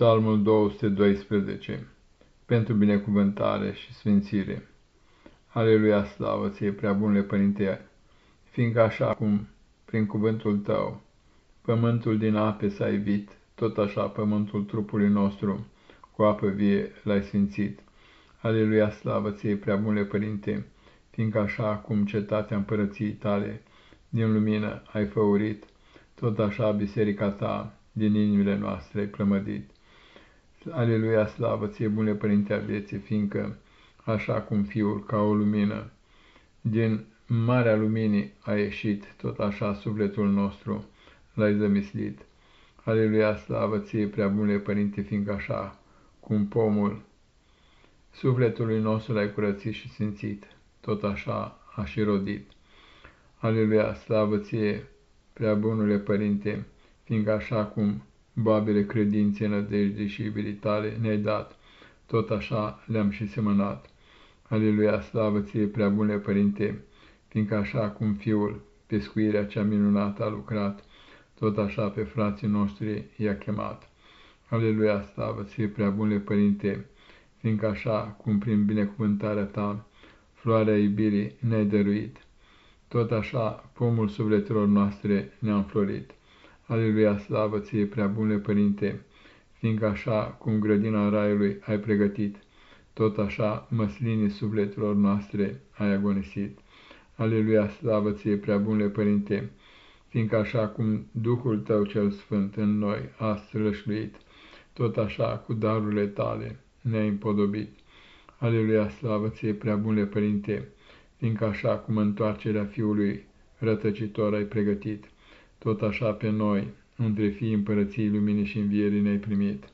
Psalmul 212 Pentru binecuvântare și sfințire Aleluia, slavă ție, prea bunule Părinte, fiindcă așa cum, prin cuvântul tău, pământul din ape s-a evit, tot așa pământul trupului nostru cu apă vie l-ai sfințit. Aleluia, slavă ție, prea bunule Părinte, fiindcă așa cum cetatea împărăției tale din lumină ai făurit, tot așa biserica ta din inimile noastre ai plămădit. Aleluia, slavă ție, bune Părinte a vieții, fiindcă, așa cum Fiul, ca o lumină, din marea luminii a ieșit, tot așa sufletul nostru l-ai zămislit. Aleluia, slavă ție, prea bune Părinte, fiindcă așa cum pomul sufletului nostru l-ai curățit și simțit, tot așa a și rodit. Aleluia, slavă ție, prea bunule Părinte, fiindcă așa cum babele credinței, nădejdei și iubirii tale ne-ai dat, tot așa le-am și semănat. Aleluia, slavă ție, prea bune Părinte, fiindcă așa cum Fiul pescuirea cea minunată a lucrat, tot așa pe frații noștri i-a chemat. Aleluia, slavă ție, prea bune Părinte, fiindcă așa cum prin binecuvântarea ta floarea iubirii ne-ai dăruit, tot așa pomul sufletelor noastre ne-a înflorit. Aleluia, slavă ție, prea bune Părinte, fiindcă așa cum grădina raiului ai pregătit, tot așa măslinii sufletelor noastre ai agonisit. Aleluia, slavă ție, prea bune Părinte, fiindcă așa cum Duhul tău cel Sfânt în noi a strășluit, tot așa cu darurile tale ne-ai împodobit. Aleluia, slavă ție, prea bune Părinte, fiindcă așa cum întoarcerea Fiului rătăcitor ai pregătit, tot așa pe noi, între fii împărăției luminii și învierii ne-ai primit.